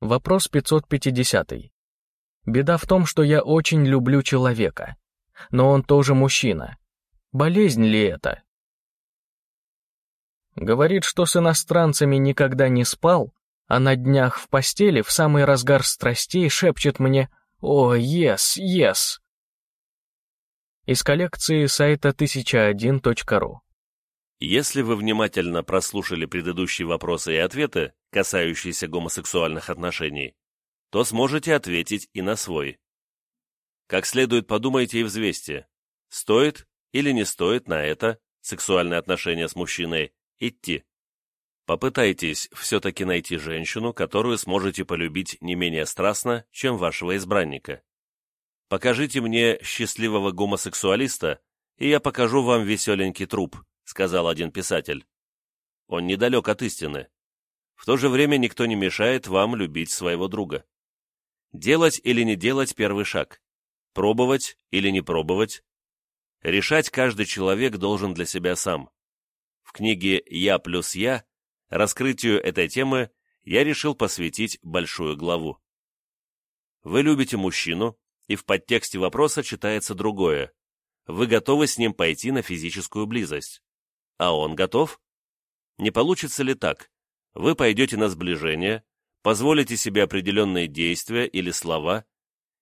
Вопрос 550. Беда в том, что я очень люблю человека. Но он тоже мужчина. Болезнь ли это? Говорит, что с иностранцами никогда не спал, а на днях в постели в самый разгар страстей шепчет мне «О, yes, yes!» Из коллекции сайта 1001.ru Если вы внимательно прослушали предыдущие вопросы и ответы, касающиеся гомосексуальных отношений, то сможете ответить и на свой. Как следует подумайте и взвесьте, стоит или не стоит на это, сексуальные отношения с мужчиной, идти. Попытайтесь все-таки найти женщину, которую сможете полюбить не менее страстно, чем вашего избранника. Покажите мне счастливого гомосексуалиста, и я покажу вам веселенький труп, сказал один писатель. Он недалек от истины. В то же время никто не мешает вам любить своего друга. Делать или не делать первый шаг. Пробовать или не пробовать. Решать каждый человек должен для себя сам. В книге «Я плюс я» раскрытию этой темы я решил посвятить большую главу. Вы любите мужчину, и в подтексте вопроса читается другое. Вы готовы с ним пойти на физическую близость? А он готов? Не получится ли так? Вы пойдете на сближение, позволите себе определенные действия или слова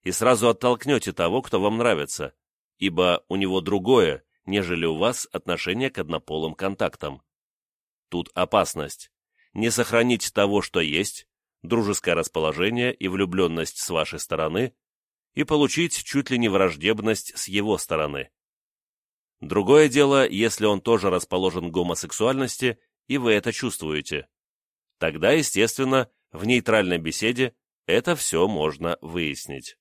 и сразу оттолкнете того, кто вам нравится, ибо у него другое, нежели у вас отношение к однополым контактам. Тут опасность. Не сохранить того, что есть, дружеское расположение и влюбленность с вашей стороны, и получить чуть ли не враждебность с его стороны. Другое дело, если он тоже расположен к гомосексуальности, и вы это чувствуете. Тогда, естественно, в нейтральной беседе это все можно выяснить.